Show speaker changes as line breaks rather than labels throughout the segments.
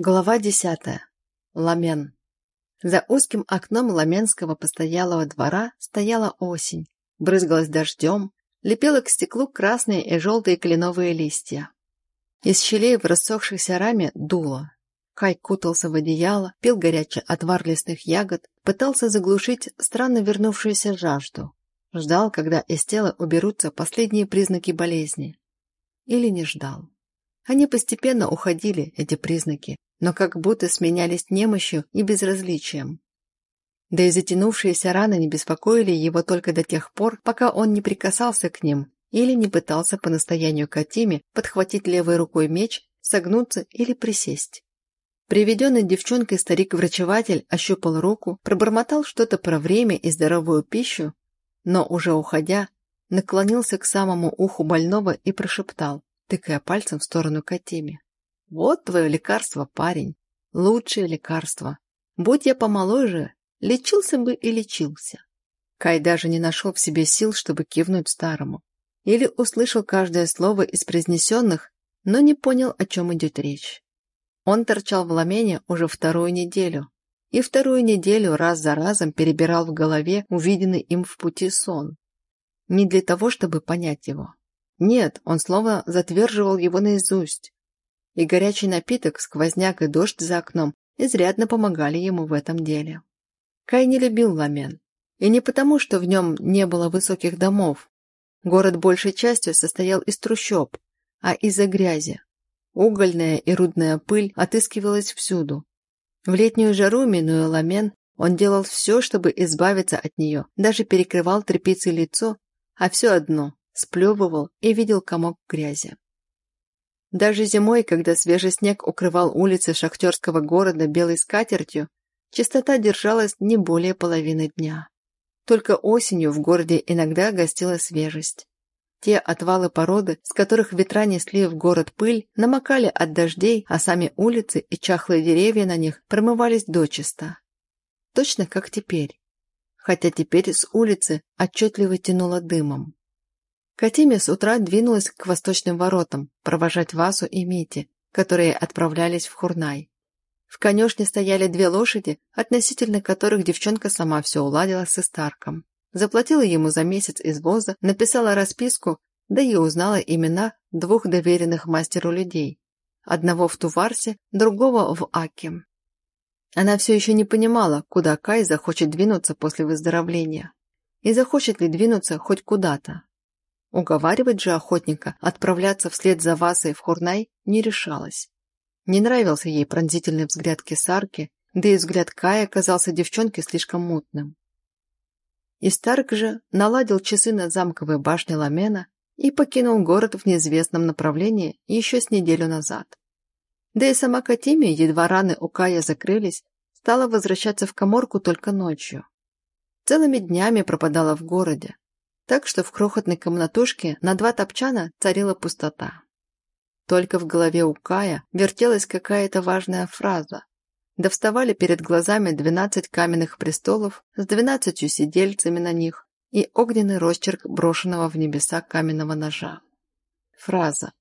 Глава десятая. Ламен. За узким окном ламенского постоялого двора стояла осень, брызгалась дождем, лепила к стеклу красные и желтые кленовые листья. Из щелей в рассохшейся раме дуло. Кай кутался в одеяло, пил горячий отвар лесных ягод, пытался заглушить странно вернувшуюся жажду. Ждал, когда из тела уберутся последние признаки болезни. Или не ждал. Они постепенно уходили, эти признаки, но как будто сменялись немощью и безразличием. Да и затянувшиеся раны не беспокоили его только до тех пор, пока он не прикасался к ним или не пытался по настоянию Катиме подхватить левой рукой меч, согнуться или присесть. Приведенный девчонкой старик-врачеватель ощупал руку, пробормотал что-то про время и здоровую пищу, но уже уходя, наклонился к самому уху больного и прошептал, тыкая пальцем в сторону Катиме. Вот твое лекарство, парень. Лучшее лекарство. Будь я помоложе, лечился бы и лечился. Кай даже не нашел в себе сил, чтобы кивнуть старому. Или услышал каждое слово из произнесенных, но не понял, о чем идет речь. Он торчал в ламене уже вторую неделю. И вторую неделю раз за разом перебирал в голове увиденный им в пути сон. Не для того, чтобы понять его. Нет, он словно затверживал его наизусть и горячий напиток, сквозняк и дождь за окном изрядно помогали ему в этом деле. Кай не любил Ламен. И не потому, что в нем не было высоких домов. Город большей частью состоял из трущоб, а из-за грязи. Угольная и рудная пыль отыскивалась всюду. В летнюю жару, минуя Ламен, он делал все, чтобы избавиться от нее, даже перекрывал тряпицей лицо, а все одно сплевывал и видел комок грязи. Даже зимой, когда свежий снег укрывал улицы шахтерского города белой скатертью, чистота держалась не более половины дня. Только осенью в городе иногда гостила свежесть. Те отвалы породы, с которых ветра несли в город пыль, намокали от дождей, а сами улицы и чахлые деревья на них промывались дочисто. Точно как теперь. Хотя теперь с улицы отчетливо тянуло дымом. Катиме с утра двинулась к восточным воротам провожать Васу и Мити, которые отправлялись в Хурнай. В конюшне стояли две лошади, относительно которых девчонка сама все уладила с Истарком. Заплатила ему за месяц извоза, написала расписку, да и узнала имена двух доверенных мастеру людей. Одного в Туварсе, другого в Аке. Она все еще не понимала, куда Кай захочет двинуться после выздоровления. И захочет ли двинуться хоть куда-то. Уговаривать же охотника отправляться вслед за Васой в Хурнай не решалась. Не нравился ей пронзительный взгляд кесарки, да и взгляд Кая казался девчонке слишком мутным. И Старк же наладил часы на замковой башне Ламена и покинул город в неизвестном направлении еще с неделю назад. Да и сама Катимия, едва раны у Кая закрылись, стала возвращаться в коморку только ночью. Целыми днями пропадала в городе, так что в крохотной комнатушке на два топчана царила пустота. Только в голове у Кая вертелась какая-то важная фраза. Да вставали перед глазами двенадцать каменных престолов с двенадцатью сидельцами на них и огненный росчерк брошенного в небеса каменного ножа. Фраза.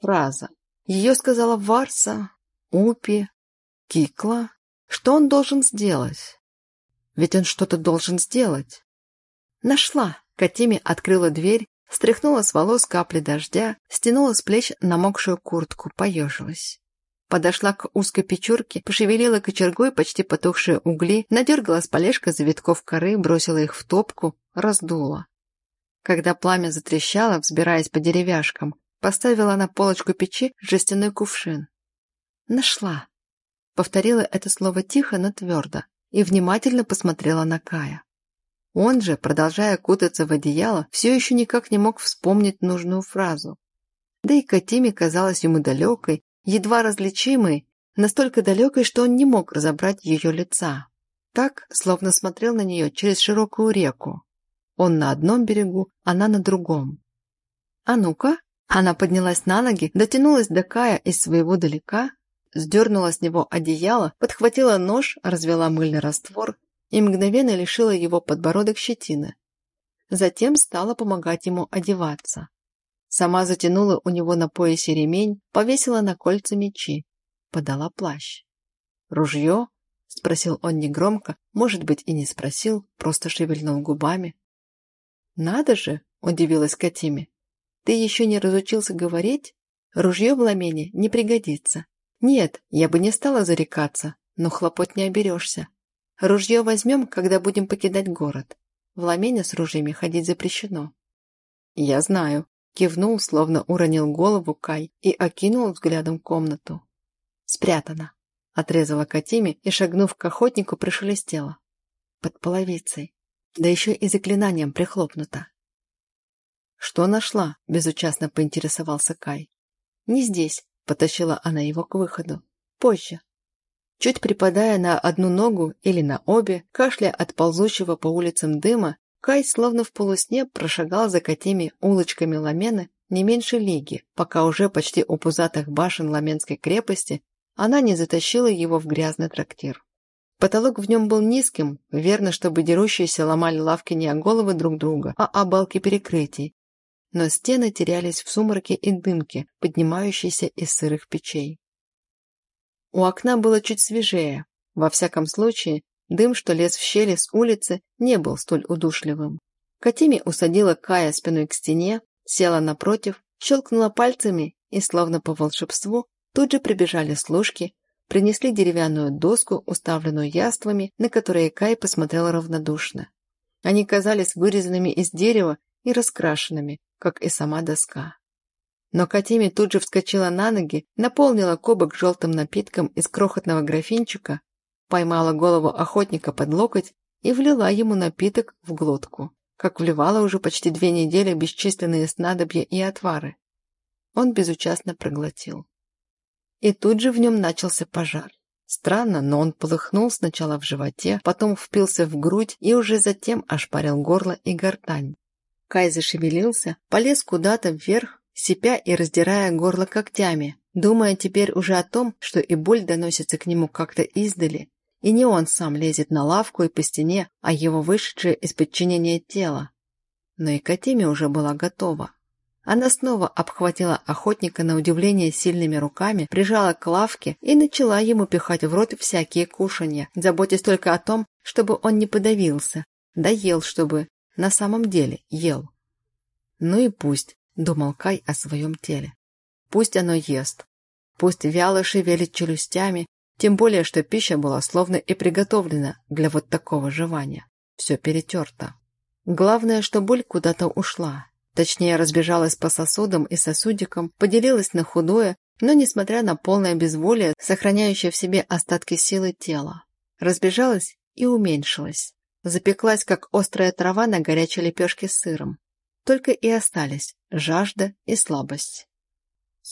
Фраза. Ее сказала Варса, Упи, Кикла. Что он должен сделать? Ведь он что-то должен сделать. Нашла. Катиме открыла дверь, стряхнула с волос капли дождя, стянула с плеч намокшую куртку, поежилась. Подошла к узкой печурке, пошевелила кочергой почти потухшие угли, надергала с полежка завитков коры, бросила их в топку, раздула. Когда пламя затрещало, взбираясь по деревяшкам, поставила на полочку печи жестяной кувшин. «Нашла!» Повторила это слово тихо, но твердо, и внимательно посмотрела на Кая. Он же, продолжая кутаться в одеяло, все еще никак не мог вспомнить нужную фразу. Да и Катиме казалась ему далекой, едва различимой, настолько далекой, что он не мог разобрать ее лица. Так, словно смотрел на нее через широкую реку. Он на одном берегу, она на другом. «А ну-ка!» Она поднялась на ноги, дотянулась до Кая из своего далека, сдернула с него одеяло, подхватила нож, развела мыльный раствор и мгновенно лишила его подбородок щетины. Затем стала помогать ему одеваться. Сама затянула у него на поясе ремень, повесила на кольца мечи. подала плащ. «Ружье?» — спросил он негромко, может быть, и не спросил, просто шевельнул губами. «Надо же!» — удивилась Катиме. «Ты еще не разучился говорить? Ружье в ламене не пригодится. Нет, я бы не стала зарекаться, но хлопот не оберешься. Ружье возьмем, когда будем покидать город. В ламене с ружьями ходить запрещено». «Я знаю», — кивнул, словно уронил голову Кай и окинул взглядом комнату. «Спрятано», — отрезала Катиме и, шагнув к охотнику, прошелестела. «Под половицей. Да еще и заклинанием прихлопнуто». «Что нашла?» — безучастно поинтересовался Кай. «Не здесь», — потащила она его к выходу. «Позже». Чуть припадая на одну ногу или на обе, кашля от ползущего по улицам дыма, Кай словно в полусне прошагал за котими улочками Ламены не меньше лиги, пока уже почти у пузатых башен Ламенской крепости она не затащила его в грязный трактир. Потолок в нем был низким, верно, чтобы дерущиеся ломали лавки не о головы друг друга, а о балки перекрытий. Но стены терялись в сумраке и дымке, поднимающейся из сырых печей. У окна было чуть свежее. Во всяком случае, дым, что лез в щели с улицы, не был столь удушливым. Катими усадила Кая спиной к стене, села напротив, щелкнула пальцами и, словно по волшебству, тут же прибежали служки, принесли деревянную доску, уставленную яствами, на которые Кай посмотрел равнодушно. Они казались вырезанными из дерева и раскрашенными, как и сама доска. Но Катими тут же вскочила на ноги, наполнила кубок желтым напитком из крохотного графинчика, поймала голову охотника под локоть и влила ему напиток в глотку, как вливала уже почти две недели бесчисленные снадобья и отвары. Он безучастно проглотил. И тут же в нем начался пожар. Странно, но он полыхнул сначала в животе, потом впился в грудь и уже затем ошпарил горло и гортань. Кай зашевелился, полез куда-то вверх, сипя и раздирая горло когтями, думая теперь уже о том, что и боль доносится к нему как-то издали, и не он сам лезет на лавку и по стене, а его вышедшее из подчинения тело. Но и Катиме уже была готова. Она снова обхватила охотника на удивление сильными руками, прижала к лавке и начала ему пихать в рот всякие кушанья, заботясь только о том, чтобы он не подавился, да ел, чтобы на самом деле ел. Ну и пусть, думал Кай о своем теле. Пусть оно ест. Пусть вяло шевелит челюстями, тем более, что пища была словно и приготовлена для вот такого жевания. Все перетерто. Главное, что боль куда-то ушла. Точнее, разбежалась по сосудам и сосудикам, поделилась на худое, но, несмотря на полное безволие, сохраняющее в себе остатки силы тела, разбежалась и уменьшилась запеклась, как острая трава на горячей лепешке с сыром. Только и остались жажда и слабость.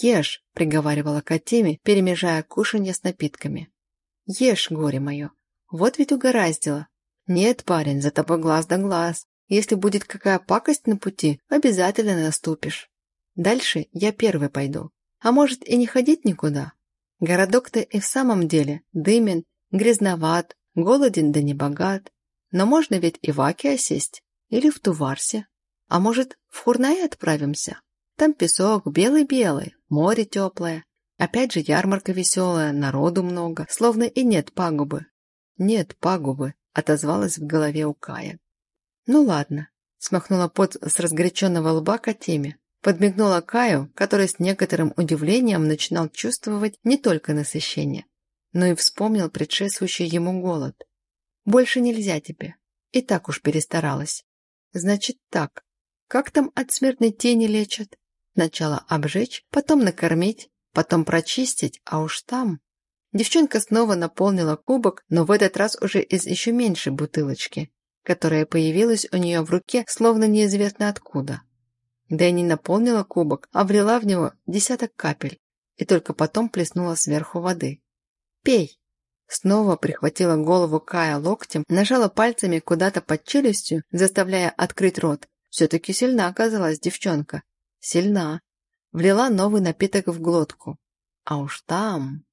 «Ешь», — приговаривала Катиме, перемежая кушанье с напитками. «Ешь, горе мое. Вот ведь угораздило. Нет, парень, за тобой глаз да глаз. Если будет какая пакость на пути, обязательно наступишь. Дальше я первый пойду. А может и не ходить никуда. Городок-то и в самом деле дымен, грязноват, голоден да не богат. Но можно ведь и в Аке осесть. Или в Туварсе. А может, в Хурнай отправимся? Там песок белый-белый, море теплое. Опять же ярмарка веселая, народу много, словно и нет пагубы. Нет пагубы, отозвалась в голове у Кая. Ну ладно, смахнула пот с разгоряченного лба Катеме. Подмигнула Каю, который с некоторым удивлением начинал чувствовать не только насыщение, но и вспомнил предшествующий ему голод. Больше нельзя тебе. И так уж перестаралась. Значит так. Как там от смертной тени лечат? Сначала обжечь, потом накормить, потом прочистить, а уж там... Девчонка снова наполнила кубок, но в этот раз уже из еще меньшей бутылочки, которая появилась у нее в руке, словно неизвестно откуда. Да и не наполнила кубок, а влила в него десяток капель и только потом плеснула сверху воды. «Пей!» Снова прихватила голову Кая локтем, нажала пальцами куда-то под челюстью, заставляя открыть рот. Все-таки сильна оказалась девчонка. Сильна. Влила новый напиток в глотку. А уж там...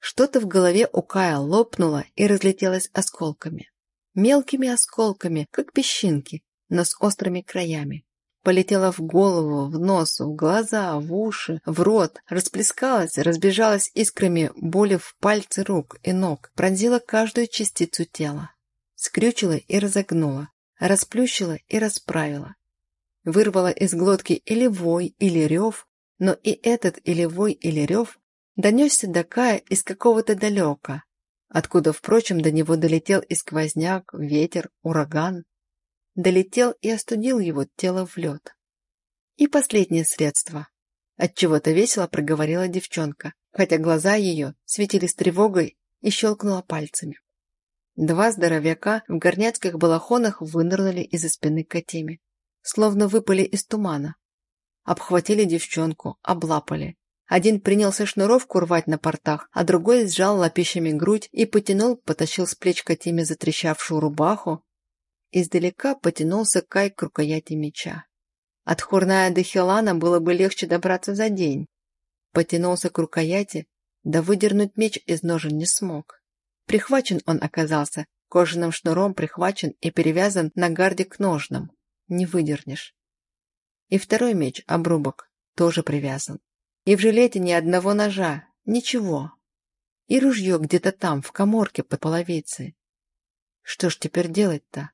Что-то в голове у Кая лопнуло и разлетелось осколками. Мелкими осколками, как песчинки, но с острыми краями. полетела в голову, в нос, в глаза, в уши, в рот, расплескалась, разбежалась искрами боли в пальцы рук и ног, пронзила каждую частицу тела, скрючила и разогнула, расплющила и расправила. Вырвала из глотки или вой, или рев, но и этот или вой, или рев донесся до Кая из какого-то далека, откуда, впрочем, до него долетел и сквозняк, ветер, ураган. Долетел и остудил его тело в лед. И последнее средство. Отчего-то весело проговорила девчонка, хотя глаза ее светились тревогой и щелкнула пальцами. Два здоровяка в горняцких балахонах вынырнули из-за спины Катеми, словно выпали из тумана. Обхватили девчонку, облапали, один принялся шнуровку рвать на портах, а другой сжал лапищами грудь и потянул, потащил с плеч Катиме затрещавшую рубаху. Издалека потянулся Кай к рукояти меча. От Хурная до Хилана было бы легче добраться за день. Потянулся к рукояти, да выдернуть меч из ножен не смог. Прихвачен он оказался, кожаным шнуром прихвачен и перевязан на гарде к ножнам. Не выдернешь. И второй меч, обрубок, тоже привязан. И в жилете ни одного ножа, ничего. И ружье где-то там, в коморке под половицей. Что ж теперь делать-то?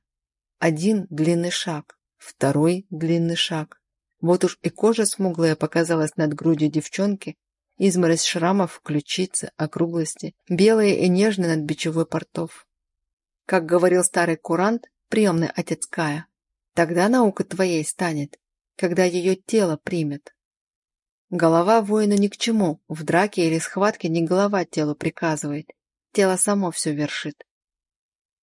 Один длинный шаг, второй длинный шаг. Вот уж и кожа смуглая показалась над грудью девчонки, изморозь шрамов, ключицы, округлости, белые и нежные над бичевой портов. Как говорил старый курант, приемный отец Кая, тогда наука твоей станет, когда ее тело примет. Голова воина ни к чему, в драке или схватке не голова телу приказывает, тело само все вершит.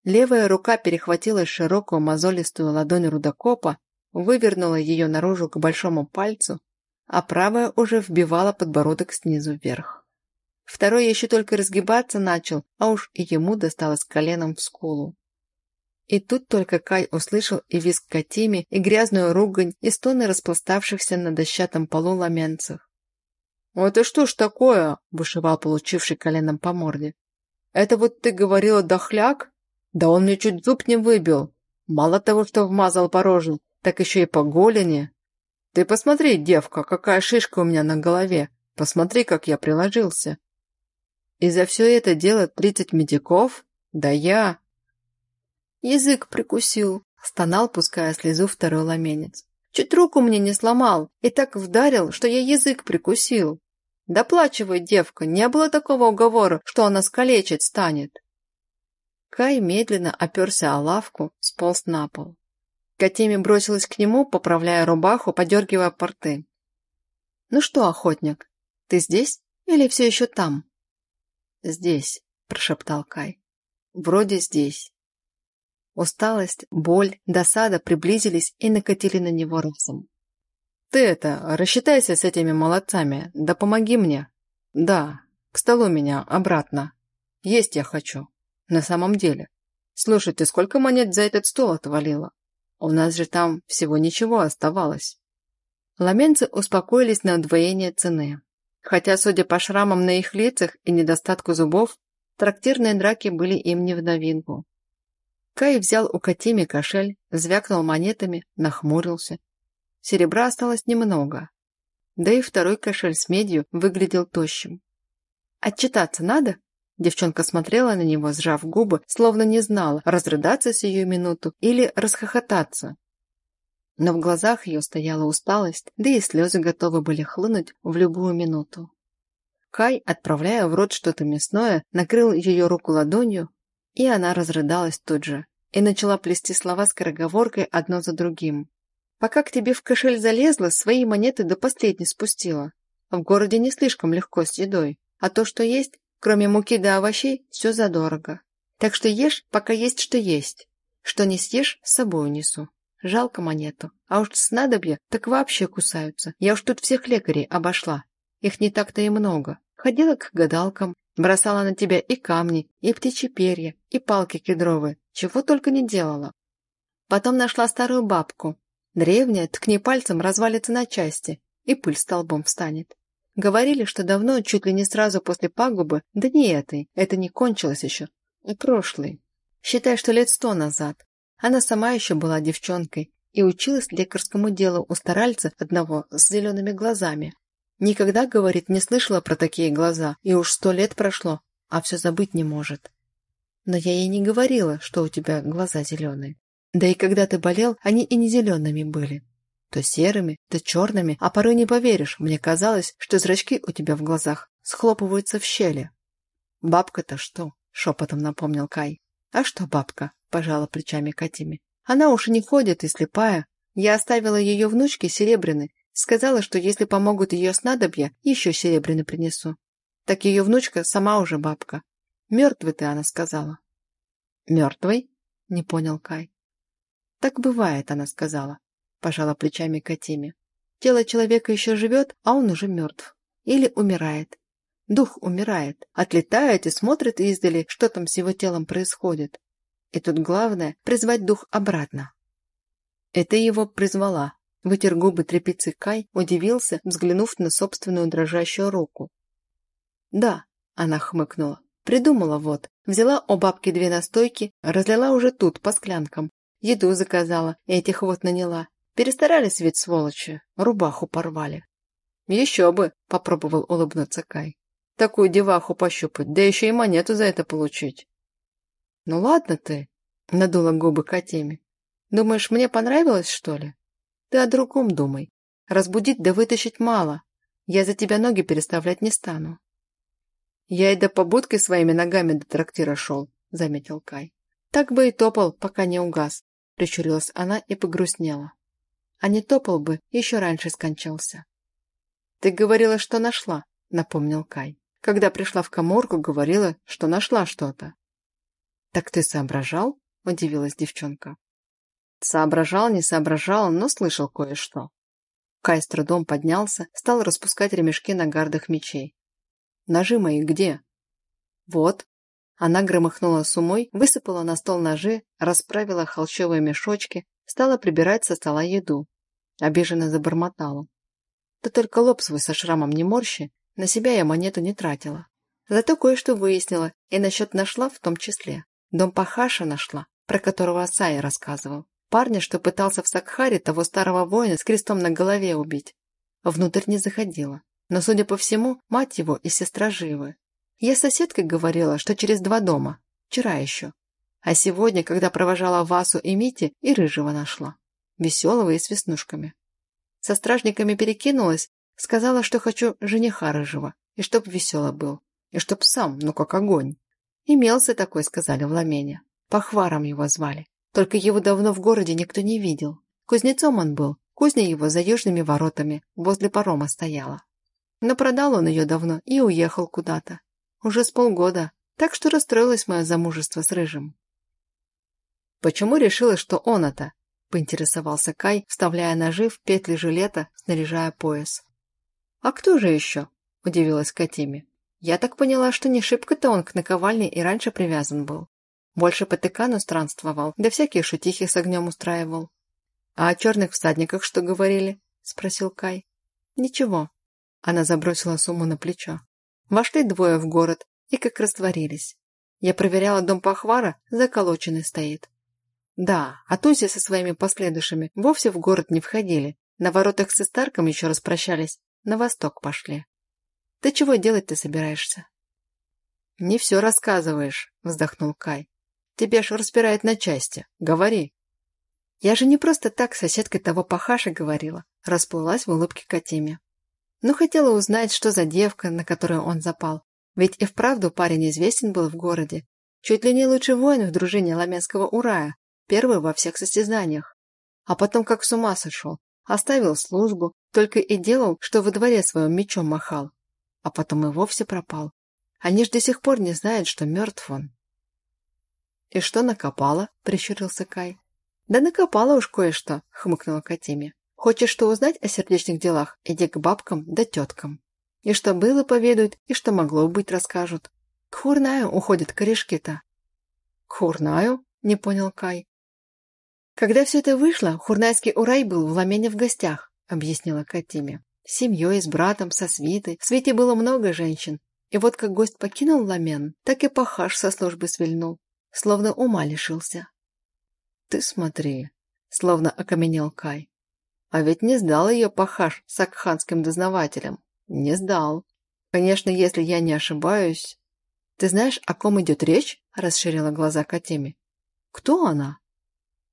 Левая рука перехватила широкую мозолистую ладонь рудокопа, вывернула ее наружу к большому пальцу, а правая уже вбивала подбородок снизу вверх. Второй еще только разгибаться начал, а уж и ему досталось коленом в скулу. И тут только Кай услышал и визг Катими, и грязную ругань, и стоны распластавшихся на дощатом полу ламенцев. «Это что ж такое?» – бушевал получивший коленом по морде. «Это вот ты говорила дохляк? Да он мне чуть зуб не выбил. Мало того, что вмазал по роже, так еще и по голени. Ты посмотри, девка, какая шишка у меня на голове. Посмотри, как я приложился. И за все это дело тридцать медиков? Да я... Язык прикусил, стонал, пуская слезу второй ламенец. Чуть руку мне не сломал и так вдарил, что я язык прикусил. Доплачивай, девка, не было такого уговора, что она скалечить станет. Кай медленно оперся о лавку, сполз на пол. Катеми бросилась к нему, поправляя рубаху, подергивая порты. «Ну что, охотник, ты здесь или все еще там?» «Здесь», – прошептал Кай. «Вроде здесь». Усталость, боль, досада приблизились и накатили на него разом. «Ты это, рассчитайся с этими молодцами, да помоги мне. Да, к столу меня, обратно. Есть я хочу. На самом деле. Слушай, ты сколько монет за этот стол отвалила? У нас же там всего ничего оставалось». Ламенцы успокоились на удвоение цены. Хотя, судя по шрамам на их лицах и недостатку зубов, трактирные драки были им не в новинку. Кай взял у Катими кошель, звякнул монетами, нахмурился. Серебра осталось немного. Да и второй кошель с медью выглядел тощим. «Отчитаться надо?» Девчонка смотрела на него, сжав губы, словно не знала, разрыдаться сию минуту или расхохотаться. Но в глазах ее стояла усталость, да и слезы готовы были хлынуть в любую минуту. Кай, отправляя в рот что-то мясное, накрыл ее руку ладонью, и она разрыдалась тут же и начала плести слова скороговоркой одно за другим. «Пока к тебе в кошель залезла, свои монеты до последней спустила. В городе не слишком легко с едой, а то, что есть, кроме муки да овощей, все задорого. Так что ешь, пока есть что есть. Что не съешь, с собой унесу. Жалко монету. А уж снадобья так вообще кусаются. Я уж тут всех лекарей обошла. Их не так-то и много. Ходила к гадалкам, Бросала на тебя и камни, и птичьи перья, и палки кедровые, чего только не делала. Потом нашла старую бабку. Древняя, ткни пальцем, развалится на части, и пыль столбом встанет. Говорили, что давно, чуть ли не сразу после пагубы, да не этой, это не кончилось еще, а прошлой. Считай, что лет сто назад. Она сама еще была девчонкой, и училась лекарскому делу у старальца одного с зелеными глазами. Никогда, говорит, не слышала про такие глаза, и уж сто лет прошло, а все забыть не может. Но я ей не говорила, что у тебя глаза зеленые. Да и когда ты болел, они и не зелеными были. То серыми, то черными, а порой не поверишь, мне казалось, что зрачки у тебя в глазах схлопываются в щели. «Бабка-то что?» — шепотом напомнил Кай. «А что бабка?» — пожала плечами Катиме. «Она уж и не ходит и слепая. Я оставила ее внучке серебряный, сказала, что если помогут ее снадобья, еще серебряный принесу. Так ее внучка сама уже бабка. Мертвый ты, она сказала». «Мертвый?» — не понял Кай. «Так бывает», — она сказала, — пожала плечами Катиме. «Тело человека еще живет, а он уже мертв. Или умирает. Дух умирает, отлетает и смотрит издали, что там с его телом происходит. И тут главное — призвать дух обратно. Это его призвала. Вытер губы тряпицы Кай, удивился, взглянув на собственную дрожащую руку. «Да», — она хмыкнула, — «придумала вот. Взяла у бабки две настойки, разлила уже тут, по склянкам. Еду заказала, этих вот наняла. Перестарались ведь, сволочи, рубаху порвали». «Еще бы», — попробовал улыбнуться Кай. Такую деваху пощупать, да еще и монету за это получить. Ну ладно ты, надула губы Катеме. Думаешь, мне понравилось, что ли? Ты о другом думай. Разбудить да вытащить мало. Я за тебя ноги переставлять не стану. Я и до побудкой своими ногами до трактира шел, заметил Кай. Так бы и топал, пока не угас, прищурилась она и погрустнела. А не топал бы, еще раньше скончался. Ты говорила, что нашла, напомнил Кай. Когда пришла в коморку, говорила, что нашла что-то. «Так ты соображал?» – удивилась девчонка. Соображал, не соображал, но слышал кое-что. Кай с трудом поднялся, стал распускать ремешки на гардах мечей. «Ножи мои где?» «Вот». Она громыхнула сумой, высыпала на стол ножи, расправила холщовые мешочки, стала прибирать со стола еду. Обиженно забормотала. «Да только лоб свой со шрамом не морщи, на себя я монету не тратила. Зато кое-что выяснила, и насчет нашла в том числе. Дом Пахаша нашла, про которого Асай рассказывал. Парня, что пытался в Сакхаре того старого воина с крестом на голове убить. Внутрь не заходила. Но, судя по всему, мать его и сестра живы. Я с соседкой говорила, что через два дома. Вчера еще. А сегодня, когда провожала Васу и Мити, и Рыжего нашла. Веселого и с веснушками. Со стражниками перекинулась, Сказала, что хочу жениха рыжего, и чтоб весело был, и чтоб сам, ну как огонь. Имелся такой, сказали в Ламене. Похваром его звали. Только его давно в городе никто не видел. Кузнецом он был, кузня его за южными воротами, возле парома стояла. Но продал он ее давно и уехал куда-то. Уже с полгода, так что расстроилось мое замужество с Рыжим. «Почему решила, что он это?» – поинтересовался Кай, вставляя ножи в петли жилета, снаряжая пояс. «А кто же еще?» – удивилась Катиме. «Я так поняла, что не шибко-то он к наковальне и раньше привязан был. Больше по тыкану странствовал, да всякие шутихи с огнем устраивал». «А о черных всадниках что говорили?» – спросил Кай. «Ничего». Она забросила сумму на плечо. Вошли двое в город и как растворились. Я проверяла дом Пахвара, заколоченный стоит. Да, а Тузи со своими последующими вовсе в город не входили. На воротах с Истарком еще распрощались, на восток пошли. Ты чего делать-то собираешься? Не все рассказываешь, вздохнул Кай. Тебе ж распирает на части. Говори. Я же не просто так соседкой того пахаша говорила, расплылась в улыбке Катиме. Ну, хотела узнать, что за девка, на которую он запал. Ведь и вправду парень известен был в городе. Чуть ли не лучший воин в дружине Ламенского Урая, первый во всех состязаниях. А потом как с ума сошел, Оставил службу, только и делал, что во дворе своим мечом махал. А потом и вовсе пропал. Они ж до сих пор не знают, что мертв он. «И что накопала?» — прищурился Кай. «Да накопала уж кое-что», — хмыкнула Катиме. «Хочешь что узнать о сердечных делах? Иди к бабкам да теткам. И что было, поведают, и что могло быть, расскажут. К Хурнаю уходят корешки-то». «К Хурнаю?» — не понял Кай. Когда все это вышло, Хурнайский Урай был в Ламене в гостях, объяснила Катиме. С семьей, с братом, со свитой. В свете было много женщин. И вот как гость покинул Ламен, так и пахаш со службы свильнул. Словно ума лишился. «Ты смотри», — словно окаменел Кай. А ведь не сдал ее пахаш с акханским дознавателем. Не сдал. Конечно, если я не ошибаюсь... Ты знаешь, о ком идет речь? Расширила глаза Катеми. Кто она?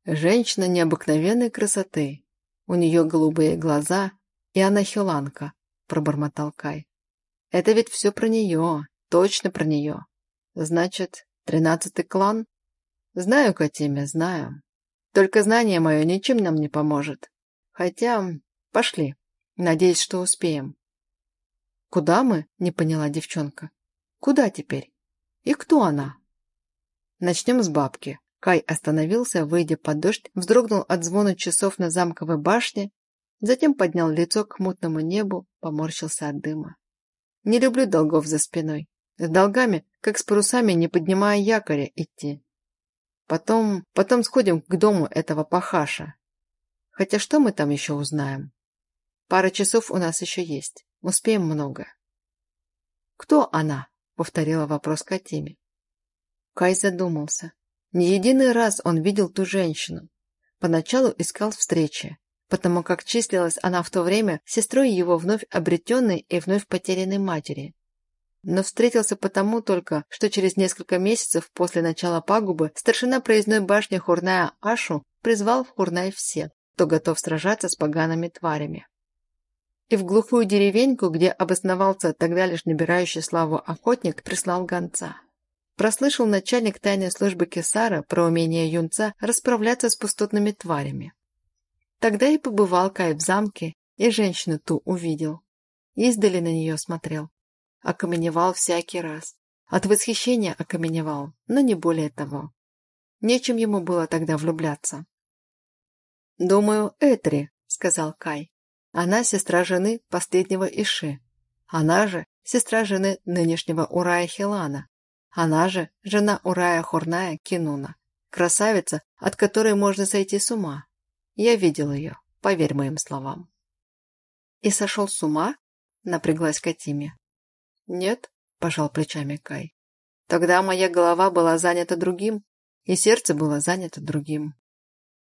Женщина необыкновенной красоты. У нее голубые глаза, и она хиланка, пробормотал Кай. Это ведь все про нее, точно про нее. Значит, тринадцатый клан? Знаю, Катиме, знаю. Только знание мое ничем нам не поможет. Хотя, пошли. Надеюсь, что успеем. Куда мы? Не поняла девчонка. Куда теперь? И кто она? Начнем с бабки. Кай остановился, выйдя под дождь, вздрогнул от звона часов на замковой башне, затем поднял лицо к мутному небу, поморщился от дыма. Не люблю долгов за спиной. С долгами, как с парусами, не поднимая якоря, идти. Потом, потом сходим к дому этого пахаша. Хотя что мы там еще узнаем? Пара часов у нас еще есть. Успеем много. «Кто она?» — повторила вопрос Катиме. Кай задумался. Не единый раз он видел ту женщину. Поначалу искал встречи, потому как числилась она в то время сестрой его вновь обретенной и вновь потерянной матери. Но встретился потому только, что через несколько месяцев после начала пагубы старшина проездной башни Хурная Ашу призвал в Хурнай все, кто готов сражаться с погаными тварями. И в глухую деревеньку, где обосновался тогда лишь набирающий славу охотник, прислал гонца. Прослышал начальник тайной службы Кесара про умение юнца расправляться с пустотными тварями. Тогда и побывал Кай в замке, и женщину ту увидел. Издали на нее смотрел. Окаменевал всякий раз. От восхищения окаменевал, но не более того. Нечем ему было тогда влюбляться. «Думаю, Этри», — сказал Кай. «Она сестра жены последнего Иши. Она же сестра жены нынешнего Урая Хилана. Она же жена Урая Хурная Кинуна. Красавица, от которой можно сойти с ума. Я видел ее, поверь моим словам». «И сошел с ума?» — напряглась Катиме. «Нет», – пожал плечами Кай. «Тогда моя голова была занята другим, и сердце было занято другим.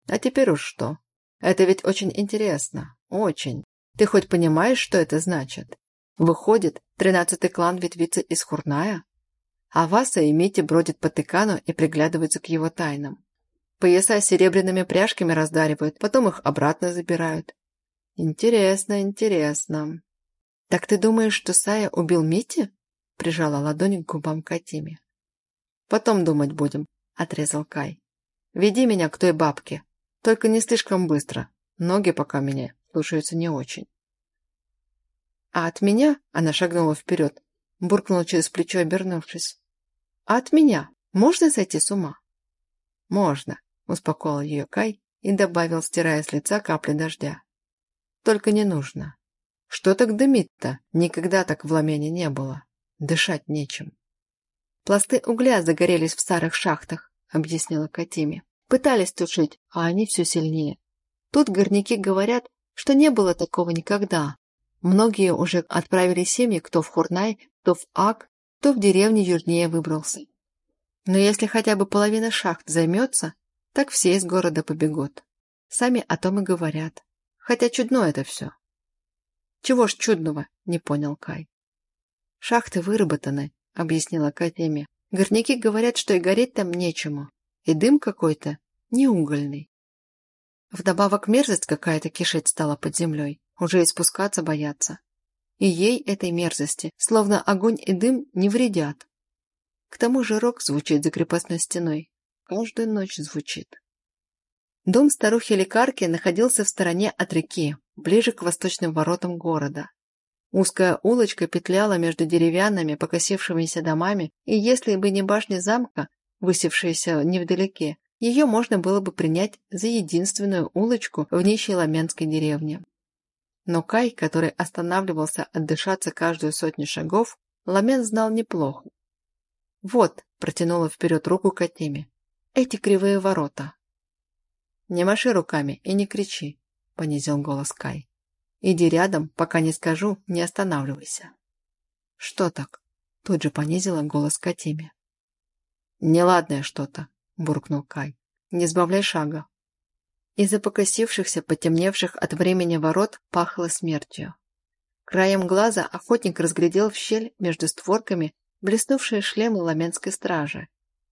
А теперь уж что? Это ведь очень интересно, очень. Ты хоть понимаешь, что это значит? Выходит, тринадцатый клан ветвится из Хурная? А Васа и Мити бродят по Тыкану и приглядываются к его тайнам. Пояса серебряными пряжками раздаривают, потом их обратно забирают. Интересно, интересно. «Так ты думаешь, что Сая убил Мити?» прижала ладонь к губам Катиме. «Потом думать будем», — отрезал Кай. «Веди меня к той бабке. Только не слишком быстро. Ноги пока меня слушаются не очень». «А от меня?» — она шагнула вперед, буркнула через плечо, обернувшись. «А от меня можно сойти с ума?» «Можно», — успокоил ее Кай и добавил, стирая с лица капли дождя. «Только не нужно. Что так дымит-то? Никогда так в ламене не было. Дышать нечем. Пласты угля загорелись в старых шахтах, объяснила Катиме. Пытались тушить, а они все сильнее. Тут горняки говорят, что не было такого никогда. Многие уже отправили семьи, кто в Хурнай, кто в Ак, кто в деревне южнее выбрался. Но если хотя бы половина шахт займется, так все из города побегут. Сами о том и говорят. Хотя чудно это все. «Чего ж чудного?» – не понял Кай. «Шахты выработаны», – объяснила Академия. «Горняки говорят, что и гореть там нечему. И дым какой-то не угольный. Вдобавок мерзость какая-то кишеть стала под землей. Уже и спускаться боятся. И ей, этой мерзости, словно огонь и дым не вредят. К тому же рок звучит за крепостной стеной. Каждую ночь звучит. Дом старухи-лекарки находился в стороне от реки, ближе к восточным воротам города. Узкая улочка петляла между деревянными, покосившимися домами, и если бы не башня замка, высевшаяся невдалеке, ее можно было бы принять за единственную улочку в нищей ламенской деревне. Но Кай, который останавливался отдышаться каждую сотню шагов, Ламен знал неплохо. «Вот», — протянула вперед руку Катиме, — «эти кривые ворота». «Не маши руками и не кричи понизил голос Кай. «Иди рядом, пока не скажу, не останавливайся». «Что так?» Тут же понизила голос Катиме. «Неладное что-то», — буркнул Кай. «Не сбавляй шага». Из-за покосившихся, потемневших от времени ворот пахло смертью. Краем глаза охотник разглядел в щель между створками блеснувшие шлемы ламенской стражи.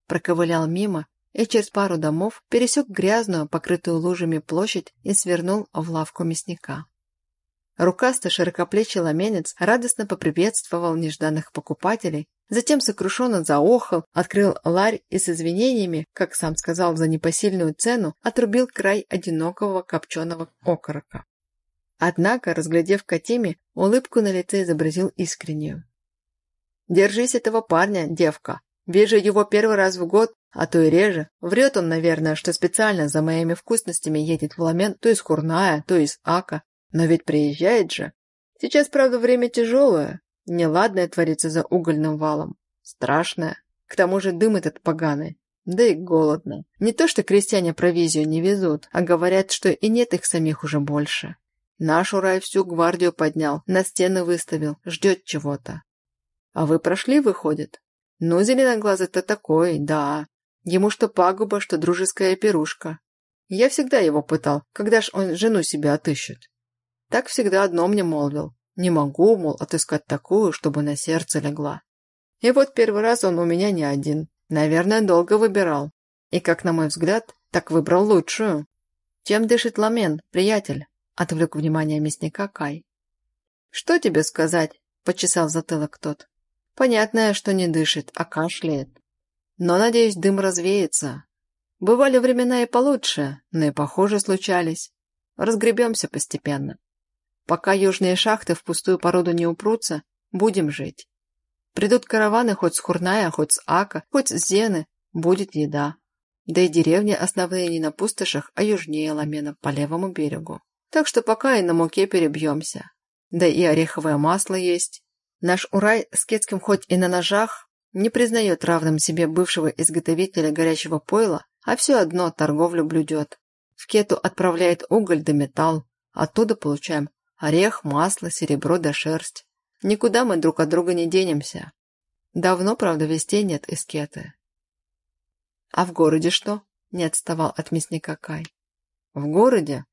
Проковылял мимо и через пару домов пересек грязную, покрытую лужами площадь и свернул в лавку мясника. Рукастый широкоплечий ламенец радостно поприветствовал нежданных покупателей, затем сокрушенно заохал, открыл ларь и с извинениями, как сам сказал за непосильную цену, отрубил край одинокого копченого окорока. Однако, разглядев Катиме, улыбку на лице изобразил искреннюю. «Держись этого парня, девка. Вижу его первый раз в год, а то и реже. Врет он, наверное, что специально за моими вкусностями едет в Ламен то из Курная, то из Ака, но ведь приезжает же. Сейчас, правда, время тяжелое. Неладное творится за угольным валом. Страшное. К тому же дым этот поганый. Да и голодно. Не то, что крестьяне провизию не везут, а говорят, что и нет их самих уже больше. Наш Урай всю гвардию поднял, на стены выставил, ждет чего-то. А вы прошли, выходит? Ну, зеленоглазый-то такой, да. Ему что пагуба, что дружеская пирушка. Я всегда его пытал, когда ж он жену себе отыщет. Так всегда одно мне молвил. Не могу, мол, отыскать такую, чтобы на сердце легла. И вот первый раз он у меня не один. Наверное, долго выбирал. И, как на мой взгляд, так выбрал лучшую. Чем дышит ламен, приятель? Отвлек внимание мясника Кай. Что тебе сказать? Почесал затылок тот. Понятное, что не дышит, а кашляет. Но, надеюсь, дым развеется. Бывали времена и получше, но и похуже случались. Разгребемся постепенно. Пока южные шахты в пустую породу не упрутся, будем жить. Придут караваны хоть с Хурная, хоть с Ака, хоть с Зены, будет еда. Да и деревни основные не на пустошах, а южнее Ламена, по левому берегу. Так что пока и на муке перебьемся. Да и ореховое масло есть. Наш Урай с Кетским хоть и на ножах, не признает равным себе бывшего изготовителя горячего пойла, а все одно торговлю блюдет. В Кету отправляет уголь да металл, оттуда получаем Орех, масло, серебро да шерсть. Никуда мы друг от друга не денемся. Давно, правда, вестей нет из Кеты. А в городе что? Не отставал от мясника Кай. В городе?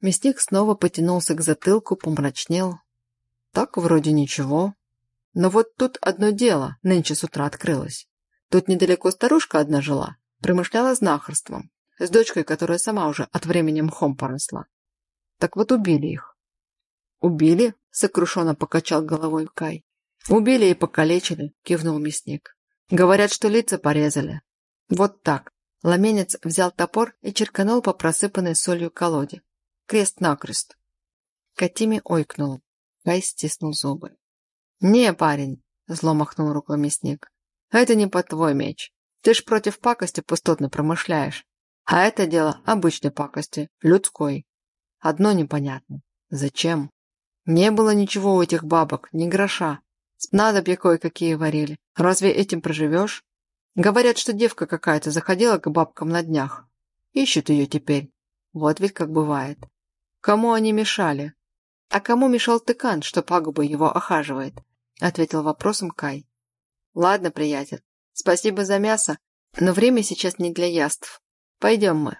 Мясник снова потянулся к затылку, помрачнел. Так вроде ничего. Но вот тут одно дело нынче с утра открылось. Тут недалеко старушка одна жила, промышляла знахарством, с дочкой, которая сама уже от времени мхом поросла. Так вот убили их. «Убили?» – сокрушенно покачал головой Кай. «Убили и покалечили», – кивнул мясник. «Говорят, что лица порезали». «Вот так». Ламенец взял топор и черканул по просыпанной солью колоде. Крест-накрест. Катими ойкнул. Кай стиснул зубы. «Не, парень», – зло махнул рукой мясник. «Это не по твой меч. Ты ж против пакости пустотно промышляешь. А это дело обычной пакости, людской. Одно непонятно. Зачем?» Не было ничего у этих бабок, ни гроша. Снадобья кое-какие варили. Разве этим проживешь? Говорят, что девка какая-то заходила к бабкам на днях. Ищут ее теперь. Вот ведь как бывает. Кому они мешали? А кому мешал тыкан, что пагуба его охаживает? Ответил вопросом Кай. Ладно, приятель, спасибо за мясо, но время сейчас не для яств. Пойдем мы.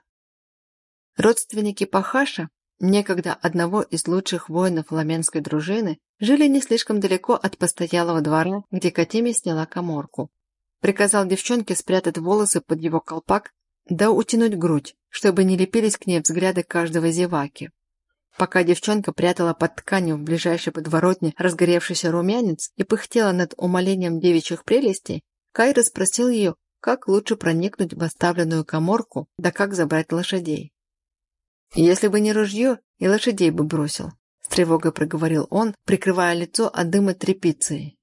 Родственники Пахаша некогда одного из лучших воинов ламенской дружины, жили не слишком далеко от постоялого двора, где Катиме сняла коморку. Приказал девчонке спрятать волосы под его колпак, да утянуть грудь, чтобы не лепились к ней взгляды каждого зеваки. Пока девчонка прятала под тканью в ближайшей подворотне разгоревшийся румянец и пыхтела над умолением девичьих прелестей, Кай расспросил ее, как лучше проникнуть в оставленную коморку, да как забрать лошадей. «Если бы не ружье, и лошадей бы бросил», — с тревогой проговорил он, прикрывая лицо от дыма тряпицей.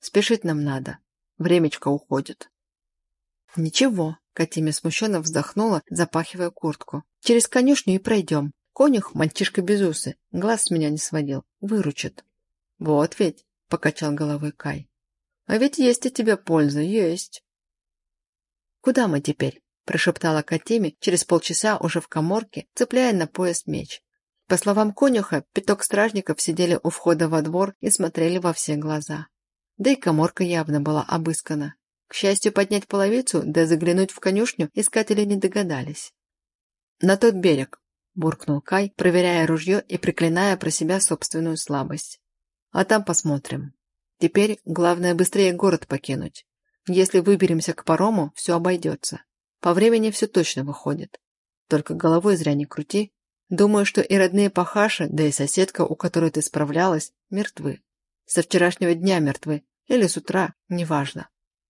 «Спешить нам надо. Времечко уходит». «Ничего», — Катиме смущенно вздохнула, запахивая куртку. «Через конюшню и пройдем. Конюх, мальчишка без усы, глаз с меня не сводил. Выручит». «Вот ведь», — покачал головой Кай. «А ведь есть у тебя польза, есть». «Куда мы теперь?» прошептала Катиме через полчаса уже в коморке, цепляя на пояс меч. По словам конюха, пяток стражников сидели у входа во двор и смотрели во все глаза. Да и коморка явно была обыскана. К счастью, поднять половицу, да заглянуть в конюшню искатели не догадались. «На тот берег», буркнул Кай, проверяя ружье и приклиная про себя собственную слабость. А там посмотрим. Теперь главное быстрее город покинуть. Если выберемся к парому, все обойдется. По времени все точно выходит. Только головой зря не крути. Думаю, что и родные пахаши, да и соседка, у которой ты справлялась, мертвы. Со вчерашнего дня мертвы. Или с утра, неважно.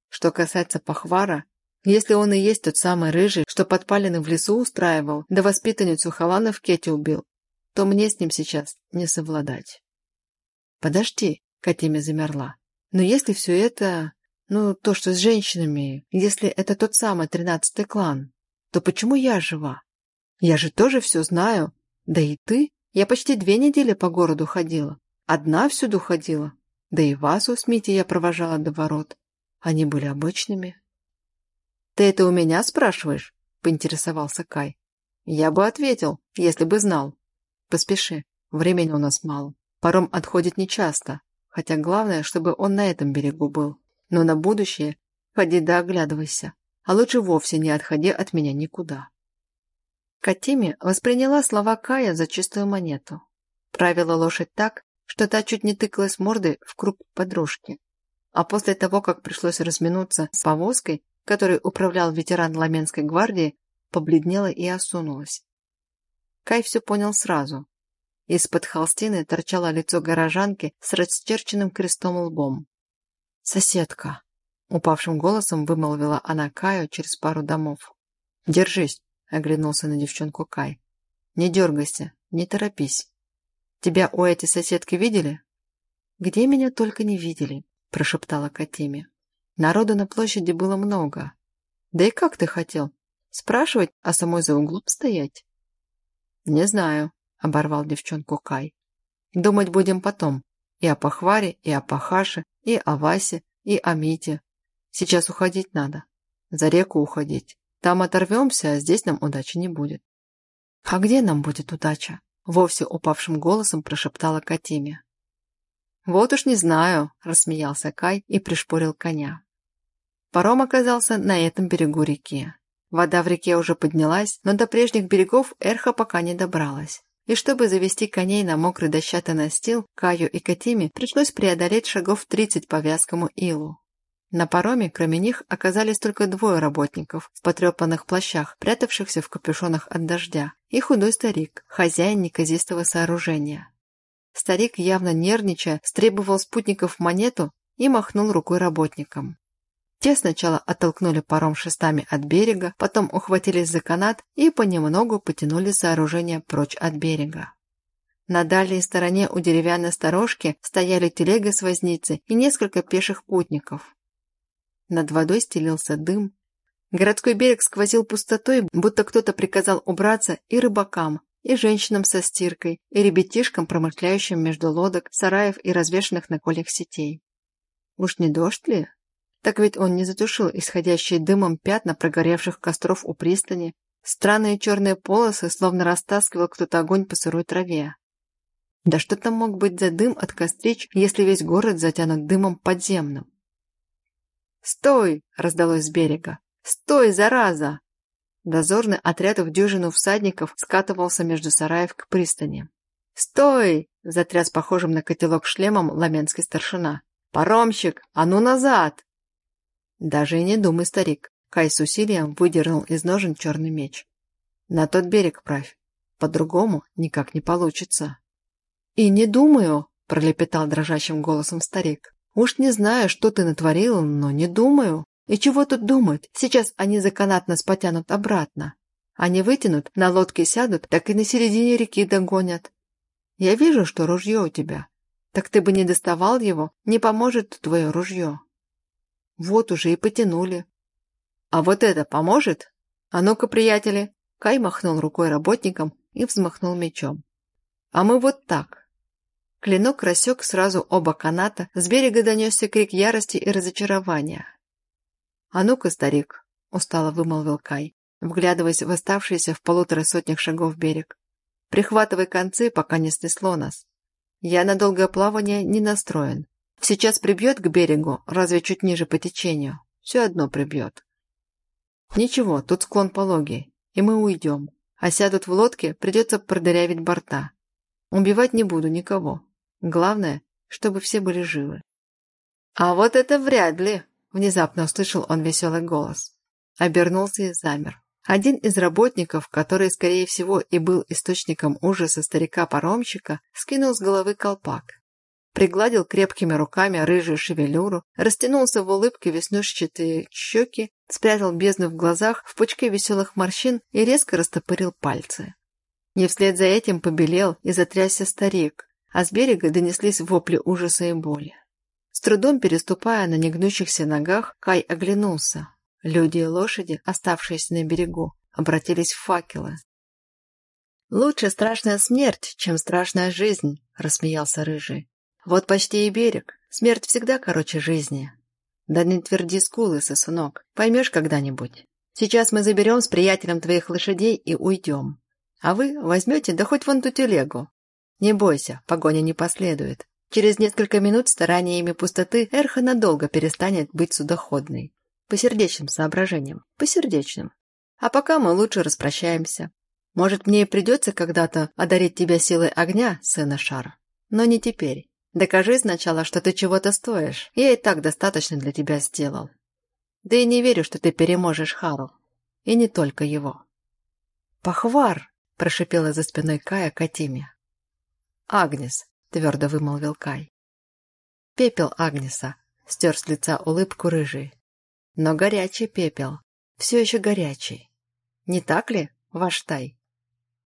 Что касается Пахвара, если он и есть тот самый рыжий, что подпалины в лесу устраивал, да воспитанницу Халана в Кете убил, то мне с ним сейчас не совладать. Подожди, Катиме замерла. Но если все это... Ну, то, что с женщинами, если это тот самый тринадцатый клан, то почему я жива? Я же тоже все знаю. Да и ты. Я почти две недели по городу ходила. Одна всюду ходила. Да и Васу с Митей я провожала до ворот. Они были обычными. «Ты это у меня спрашиваешь?» – поинтересовался Кай. «Я бы ответил, если бы знал. Поспеши, времени у нас мало. Паром отходит нечасто, хотя главное, чтобы он на этом берегу был. Но на будущее ходи да оглядывайся, а лучше вовсе не отходи от меня никуда». Катиме восприняла слова Кая за чистую монету. Правила лошадь так, что та чуть не тыкалась мордой в круп подружки. А после того, как пришлось разминуться с повозкой, которой управлял ветеран Ламенской гвардии, побледнела и осунулась. Кай все понял сразу. Из-под холстины торчало лицо горожанки с расчерченным крестом лбом. «Соседка!» — упавшим голосом вымолвила она Каю через пару домов. «Держись!» — оглянулся на девчонку Кай. «Не дергайся, не торопись. Тебя у этой соседки видели?» «Где меня только не видели», — прошептала Катиме. Народу на площади было много. Да и как ты хотел? Спрашивать, а самой за углом стоять? Не знаю, оборвал девчонку Кай. Думать будем потом. И о Пахваре, и о Пахаше, и о Васе, и о Мите. Сейчас уходить надо. За реку уходить. Там оторвемся, а здесь нам удачи не будет. А где нам будет удача? Вовсе упавшим голосом прошептала Катиме. «Вот уж не знаю», – рассмеялся Кай и пришпорил коня. Паром оказался на этом берегу реки. Вода в реке уже поднялась, но до прежних берегов Эрха пока не добралась. И чтобы завести коней на мокрый дощатый настил, Каю и Катиме пришлось преодолеть шагов 30 по вязкому илу. На пароме, кроме них, оказались только двое работников в потрепанных плащах, прятавшихся в капюшонах от дождя, и худой старик, хозяин неказистого сооружения. Старик, явно нервничая, стребовал спутников монету и махнул рукой работникам. Те сначала оттолкнули паром шестами от берега, потом ухватились за канат и понемногу потянули сооружение прочь от берега. На дальней стороне у деревянной сторожки стояли телега с возницей и несколько пеших путников. Над водой стелился дым. Городской берег сквозил пустотой, будто кто-то приказал убраться и рыбакам, и женщинам со стиркой, и ребятишкам, промышляющим между лодок, сараев и развешанных на колях сетей. Уж не дождь ли? Так ведь он не затушил исходящие дымом пятна прогоревших костров у пристани, странные черные полосы, словно растаскивал кто-то огонь по сырой траве. Да что там мог быть за дым от кострич, если весь город затянут дымом подземным? «Стой!» — раздалось с берега. «Стой, зараза!» Дозорный отряд в дюжину всадников скатывался между сараев к пристани. «Стой!» — затряс похожим на котелок шлемом ламенский старшина. «Паромщик, а ну назад!» «Даже и не думай, старик!» Кай с усилием выдернул из ножен черный меч. «На тот берег правь. По-другому никак не получится». «И не думаю!» – пролепетал дрожащим голосом старик. «Уж не знаю, что ты натворил, но не думаю. И чего тут думать? Сейчас они за канат нас потянут обратно. Они вытянут, на лодке сядут, так и на середине реки догонят. Я вижу, что ружье у тебя. Так ты бы не доставал его, не поможет твое ружье. Вот уже и потянули. А вот это поможет? А ну-ка, приятели!» Кай махнул рукой работникам и взмахнул мечом. «А мы вот так!» Клинок рассек сразу оба каната, с берега донесся крик ярости и разочарования. «А ну-ка, старик!» – устало вымолвил Кай, вглядываясь в оставшийся в полутора сотнях шагов берег. «Прихватывай концы, пока не снесло нас. Я на долгое плавание не настроен. Сейчас прибьет к берегу, разве чуть ниже по течению. Все одно прибьет. Ничего, тут склон пологий, и мы уйдем. А сядут в лодке, придется продырявить борта. Убивать не буду никого. Главное, чтобы все были живы. «А вот это вряд ли!» – внезапно услышал он веселый голос. Обернулся и замер. Один из работников, который, скорее всего, и был источником ужаса старика-паромщика, скинул с головы колпак. Пригладил крепкими руками рыжую шевелюру, растянулся в улыбке веснушчатые щеки, спрятал бездну в глазах в пучке веселых морщин и резко растопырил пальцы. Не вслед за этим побелел и затрясся старик, а с берега донеслись вопли ужаса и боли. С трудом переступая на негнущихся ногах, Кай оглянулся. Люди и лошади, оставшиеся на берегу, обратились в факелы. «Лучше страшная смерть, чем страшная жизнь», — рассмеялся Рыжий. «Вот почти и берег. Смерть всегда короче жизни. Да не тверди скулы, сосунок. Поймешь когда-нибудь. Сейчас мы заберем с приятелем твоих лошадей и уйдем. А вы возьмете, да хоть вон ту телегу. Не бойся, погоня не последует. Через несколько минут стараниями пустоты Эрха надолго перестанет быть судоходной. По сердечным соображениям. По сердечным. А пока мы лучше распрощаемся. Может, мне и придется когда-то одарить тебя силой огня, сына Шара. Но не теперь. Докажи сначала, что ты чего-то стоишь. Я и так достаточно для тебя сделал. Да и не верю, что ты переможешь Харл. И не только его. «Похвар!» – прошипела за спиной Кая Катиме. «Агнес», – твердо вымолвил Кай. Пепел Агнеса стер с лица улыбку рыжий. Но горячий пепел, все еще горячий. Не так ли, ваш тай?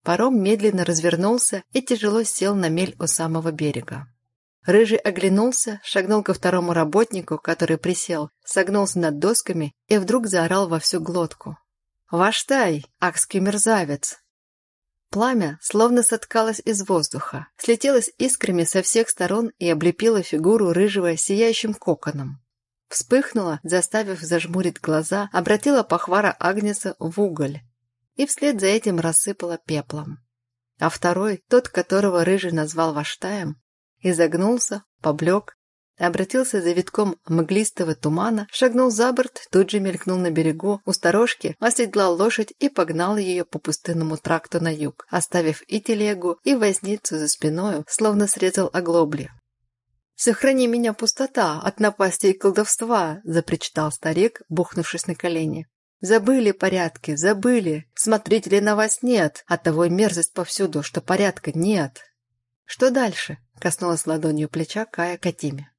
Паром медленно развернулся и тяжело сел на мель у самого берега. Рыжий оглянулся, шагнул ко второму работнику, который присел, согнулся над досками и вдруг заорал во всю глотку. «Ваш тай, акский мерзавец!» Пламя словно соткалось из воздуха, слетелось искрами со всех сторон и облепило фигуру рыжего сияющим коконом. Вспыхнула, заставив зажмурить глаза, обратила похвара Агнеса в уголь и вслед за этим рассыпала пеплом. А второй, тот, которого Рыжий назвал Ваштаем, изогнулся, поблек, обратился за витком мглистого тумана, шагнул за борт, тут же мелькнул на берегу, у сторожки, оседлал лошадь и погнал ее по пустынному тракту на юг, оставив и телегу, и возницу за спиною, словно срезал оглобли. «Сохрани меня, пустота, от напасти и колдовства!» – запричитал старик, бухнувшись на колени. «Забыли порядки, забыли. Смотрителей на вас нет, а того мерзость повсюду, что порядка нет». «Что дальше?» – коснулась ладонью плеча Кая Катиме.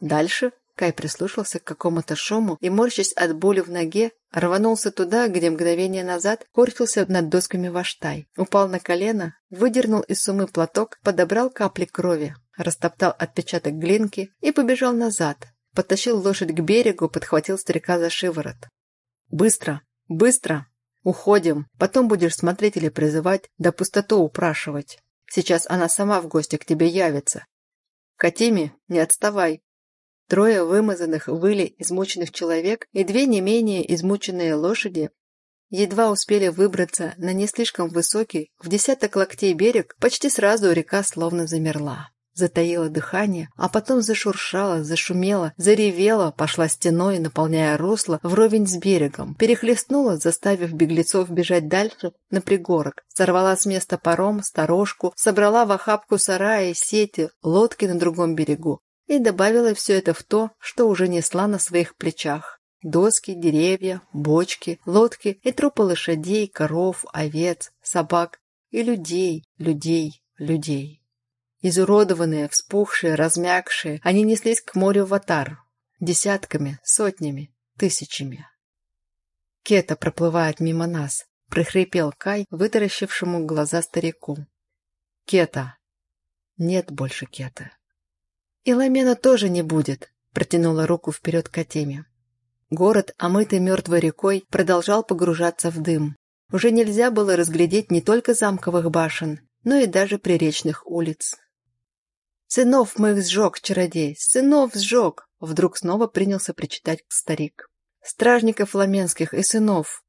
«Дальше?» – Кай прислушался к какому-то шуму и, морщась от боли в ноге, рванулся туда, где мгновение назад корчился над досками ваштай, упал на колено, выдернул из сумы платок, подобрал капли крови, растоптал отпечаток глинки и побежал назад. Подтащил лошадь к берегу, подхватил старика за шиворот. «Быстро! Быстро! Уходим! Потом будешь смотреть или призывать, да пустоту упрашивать. Сейчас она сама в гости к тебе явится. Катими, не отставай!» Трое вымазанных выли измученных человек и две не менее измученные лошади едва успели выбраться на не слишком высокий, в десяток локтей берег, почти сразу река словно замерла затаила дыхание, а потом зашуршала, зашумела, заревела, пошла стеной, наполняя русло вровень с берегом, перехлестнула, заставив беглецов бежать дальше на пригорок, сорвала с места паром, сторожку, собрала в охапку сараи, сети, лодки на другом берегу и добавила все это в то, что уже несла на своих плечах. Доски, деревья, бочки, лодки и трупы лошадей, коров, овец, собак и людей, людей, людей. Изуродованные, вспухшие, размягшие, они неслись к морю ватар. Десятками, сотнями, тысячами. Кета проплывает мимо нас, прихрипел Кай, вытаращившему глаза старику. Кета. Нет больше Кета. И Ламена тоже не будет, протянула руку вперед к. Город, омытый мертвой рекой, продолжал погружаться в дым. Уже нельзя было разглядеть не только замковых башен, но и даже приречных улиц. «Сынов моих сжег, чародей! Сынов сжег!» Вдруг снова принялся причитать старик. «Стражников ламенских и сынов!»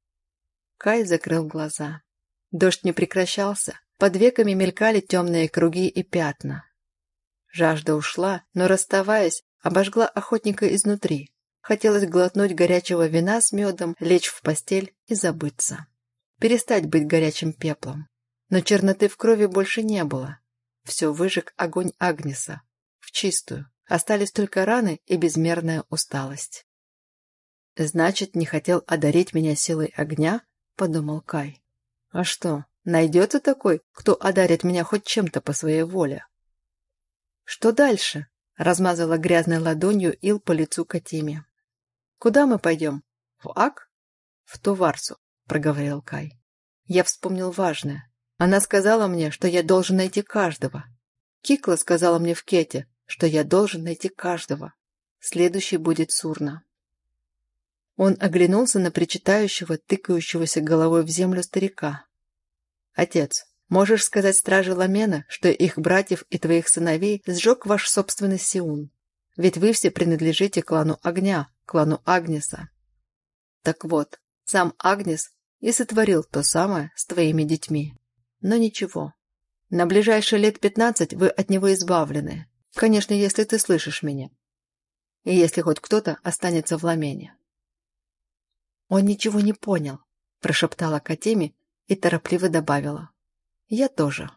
Кай закрыл глаза. Дождь не прекращался, под веками мелькали темные круги и пятна. Жажда ушла, но, расставаясь, обожгла охотника изнутри. Хотелось глотнуть горячего вина с медом, лечь в постель и забыться. перестать быть горячим пеплом. Но черноты в крови больше не было. Все выжег огонь Агнеса. В чистую. Остались только раны и безмерная усталость. «Значит, не хотел одарить меня силой огня?» — подумал Кай. «А что, найдется такой, кто одарит меня хоть чем-то по своей воле?» «Что дальше?» — размазала грязной ладонью Ил по лицу Катиме. «Куда мы пойдем? В Ак?» «В Туварсу», — проговорил Кай. Я вспомнил важное. Она сказала мне, что я должен найти каждого. Кикла сказала мне в Кете, что я должен найти каждого. Следующий будет Сурна. Он оглянулся на причитающего, тыкающегося головой в землю старика. «Отец, можешь сказать страже Ламена, что их братьев и твоих сыновей сжег ваш собственный Сиун? Ведь вы все принадлежите клану Огня, клану Агнеса. Так вот, сам Агнес и сотворил то самое с твоими детьми. Но ничего. На ближайшие лет пятнадцать вы от него избавлены. Конечно, если ты слышишь меня. И если хоть кто-то останется в ламене. Он ничего не понял, прошептала Катеми и торопливо добавила. Я тоже.